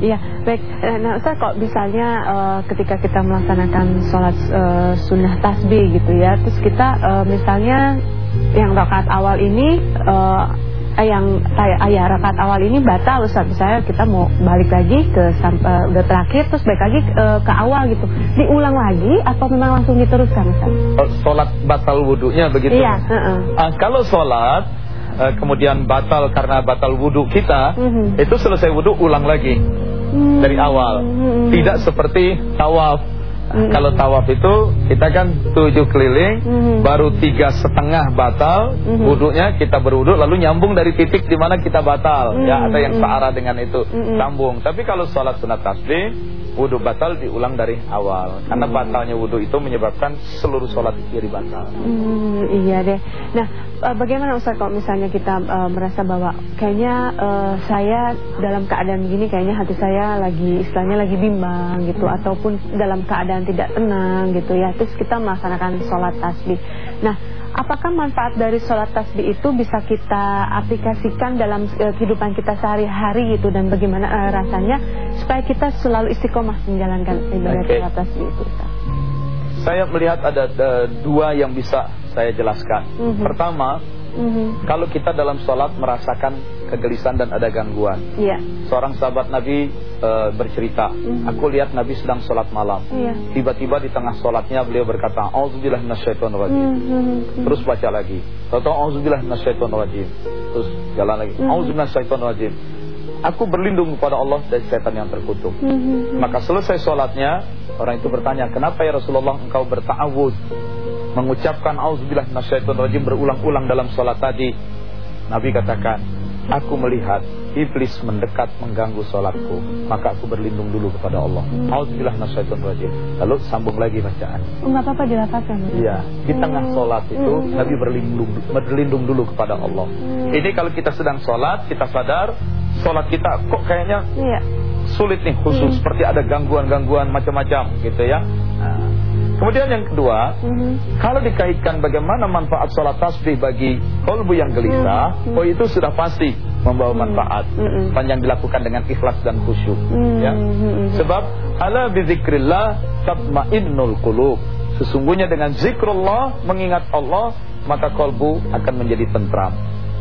Iya, baik. Eh, Nah, Ustaz kok misalnya eh, ketika kita melaksanakan sholat eh, sunnah tasbih gitu ya, terus kita eh, misalnya yang rakaat awal ini eh, eh, yang ayah rakaat awal ini batal Ustaz, misalnya kita mau balik lagi ke eh, udah terakhir terus balik lagi eh, ke awal gitu. Diulang lagi atau memang langsung diteruskan Ustaz? Oh, Sholat batal wudhunya begitu. Iya, heeh. Ah, kalau sholat kemudian batal karena batal wudhu kita, Mhm. itu selesai wudhu ulang lagi Hmm. Dari awal. Tidak seperti tawaf. Kalau tawaf itu kita kan tujuh keliling, baru tiga setengah batal Mhm. wudhunya kita berwudhu lalu nyambung dari titik di mana kita batal. Ya ada yang searah dengan itu sambung. Tapi kalau sholat sunat tasbih wudhu batal diulang dari awal karena Mhm. batalnya wudhu itu menyebabkan seluruh sholat jadi batal. Hmm, iya deh. Nah, eh, bagaimana Ustaz kalau misalnya kita eh, merasa bahwa kayaknya eh, saya dalam keadaan begini kayaknya hati saya lagi istilahnya lagi bimbang gitu ataupun dalam keadaan tidak tenang gitu ya. Terus kita melaksanakan sholat tasbih. Nah, apakah manfaat dari sholat tasbih itu bisa kita aplikasikan dalam eh, kehidupan kita sehari-hari gitu dan bagaimana eh, rasanya supaya kita selalu istiqomah menjalankan ibadah Oke. sholat tasbih itu Ustaz? Saya melihat ada eh, dua yang bisa saya jelaskan. Mhm. Pertama, Mhm. kalau kita dalam sholat merasakan kegelisahan dan ada gangguan. Iya. Seorang sahabat Nabi eh, bercerita, Mhm. aku lihat Nabi sedang sholat malam. Iya. Tiba-tiba di tengah sholatnya beliau berkata, Auzubillah minasyaitonirrajim. Mhm. Terus baca lagi. Tahu Auzubillah minasyaitonirrajim. Terus jalan lagi. Mhm. Auzubillah minasyaitonirrajim. Aku berlindung kepada Allah dari setan yang terkutuk. Mhm. Maka selesai sholatnya Orang itu bertanya Kenapa ya Rasulullah engkau berta'awud Mengucapkan Auzubillah minasyaitonirrajim Berulang-ulang dalam sholat tadi Nabi katakan Aku melihat iblis mendekat mengganggu sholatku Maka aku berlindung dulu kepada Allah Auzubillah minasyaitonirrajim Lalu sambung lagi bacaan Oh, nggak apa-apa dilapaskan. Iya, di tengah sholat itu Hmm. Nabi berlindung, berlindung dulu kepada Allah. Hmm. Ini kalau kita sedang sholat, kita sadar sholat kita kok kayaknya Iya. sulit nih khusus Hmm. seperti ada gangguan-gangguan macam-macam gitu ya. Nah, kemudian yang kedua, Mhm. kalau dikaitkan bagaimana manfaat sholat tasbih bagi kolbu yang gelisah, Hmm. oh itu sudah pasti membawa Hmm. manfaat. Hmm. Panjang dilakukan dengan ikhlas dan khusyuk. Hmm. Ya. Hmm. Sebab ala bizikrillah tatmainnul qulub. Sesungguhnya dengan zikrullah mengingat Allah maka kolbu akan menjadi tentram.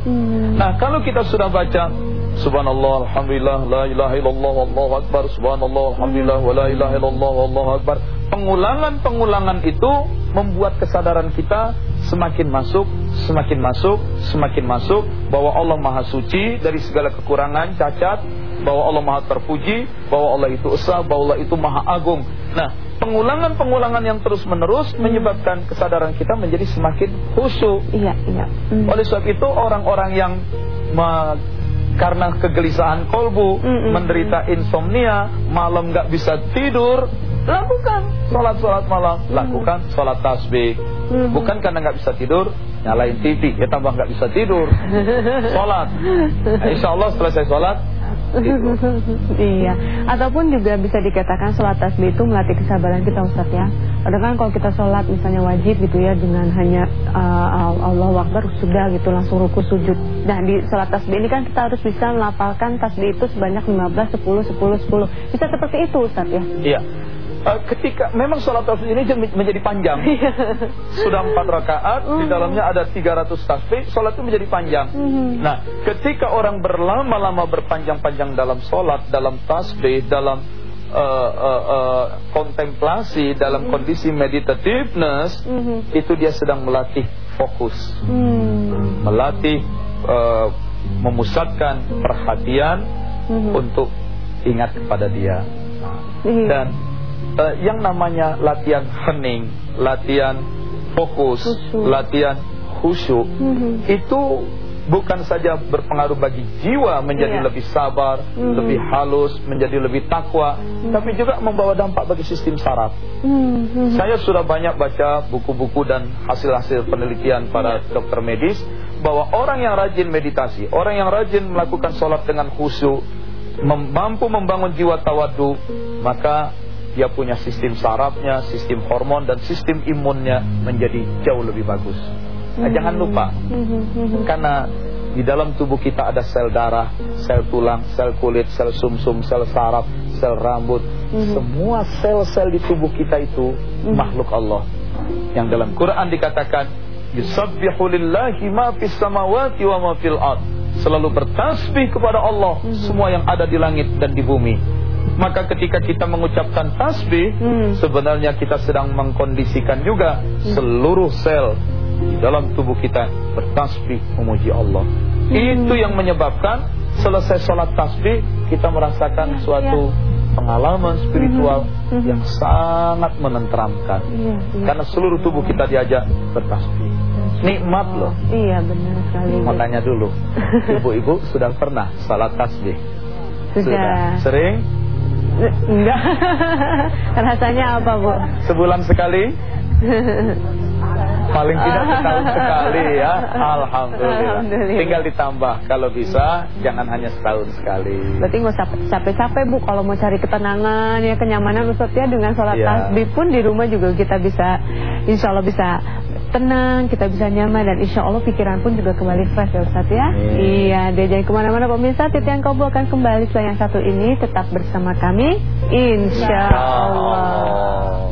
Hmm. Nah, kalau kita sudah baca Subhanallah, Alhamdulillah, La ilaha illallah, Wallahu Akbar Subhanallah, Alhamdulillah, Wa la ilaha illallah, Wallahu Akbar Pengulangan-pengulangan itu membuat kesadaran kita semakin masuk, semakin masuk, semakin masuk Bahwa Allah Maha Suci dari segala kekurangan, cacat Bahwa Allah Maha Terpuji, bahwa Allah itu esa, bahwa Allah itu Maha Agung Nah, pengulangan-pengulangan yang terus-menerus menyebabkan kesadaran kita menjadi semakin khusyuk Iya, iya. Hmm. oleh sebab itu orang-orang yang karena kegelisahan kolbu, Mm-mm. menderita insomnia, malam nggak bisa tidur, lakukan sholat-sholat malam, lakukan sholat tasbih. Mm. Bukan karena nggak bisa tidur, nyalain TV, ya tambah nggak bisa tidur. sholat. Nah, insya Allah selesai sholat, iya, ataupun juga bisa dikatakan sholat tasbih itu melatih kesabaran kita Ustaz ya. Padahal kan kalau kita sholat misalnya wajib gitu ya dengan hanya uh, Allah Akbar sudah gitu langsung ruku sujud. Nah di sholat tasbih ini kan kita harus bisa melafalkan tasbih itu sebanyak 15, 10, 10, 10. Bisa seperti itu Ustaz ya. Iya. Eh, ketika memang sholat tasbih ini menjadi panjang. Sudah empat rakaat, di dalamnya ada 300 tasbih, sholat itu menjadi panjang. Mhm. Nah, ketika orang berlama-lama berpanjang-panjang dalam sholat, dalam tasbih, dalam eh, eh, eh, kontemplasi, dalam kondisi meditativeness, Mhm. itu dia sedang melatih fokus, Hmm. melatih eh, memusatkan perhatian Mhm. untuk ingat kepada dia. Iya. Dan eh, yang namanya latihan hening, latihan fokus, Khusyuk. latihan khusyuk, Mhm. itu bukan saja berpengaruh bagi jiwa menjadi Iya. lebih sabar, Mhm. lebih halus, menjadi lebih takwa, tapi juga membawa dampak bagi sistem saraf. Mhm. Saya sudah banyak baca buku-buku dan hasil-hasil penelitian para dokter medis bahwa orang yang rajin meditasi, orang yang rajin melakukan sholat dengan khusyuk, mampu membangun jiwa tawadu, maka dia punya sistem sarafnya, sistem hormon dan sistem imunnya menjadi jauh lebih bagus. Nah, jangan lupa. Mhm. karena Di dalam tubuh kita ada sel darah, sel tulang, sel kulit, sel sumsum, -sum, sel saraf, sel rambut. Mm-hmm. Semua sel-sel di tubuh kita itu makhluk Allah. Yang dalam Quran dikatakan, Yusabbihu lillahi ma fis samawati wa ma fil ard. Selalu bertasbih kepada Allah semua yang ada di langit dan di bumi. Maka ketika kita mengucapkan tasbih, hmm. sebenarnya kita sedang mengkondisikan juga hmm. seluruh sel di dalam tubuh kita bertasbih memuji Allah. Hmm. Itu yang menyebabkan selesai sholat tasbih kita merasakan ya, suatu ya. pengalaman spiritual hmm. Hmm. yang sangat menenteramkan. Ya, ya. Karena seluruh tubuh kita diajak bertasbih. Nikmat loh. Iya benar sekali. Makanya dulu, ibu-ibu sudah pernah salat tasbih. Sudah. sudah. Sering? Enggak. Rasanya apa, Bu? Sebulan sekali? Paling tidak setahun sekali ya. Alhamdulillah. Alhamdulillah. Tinggal ditambah kalau bisa jangan hanya setahun sekali. Berarti nggak capek-capek Bu kalau mau cari ketenangan ya kenyamanan Ustaz ya dengan sholat ya. tasbih pun di rumah juga kita bisa insya Allah bisa tenang, kita bisa nyaman dan insya Allah pikiran pun juga kembali fresh ya Ustaz ya. Iya, dia jangan ke mana-mana pemirsa, titik yang Kobo akan kembali setelah yang satu ini tetap bersama kami, insya Allah.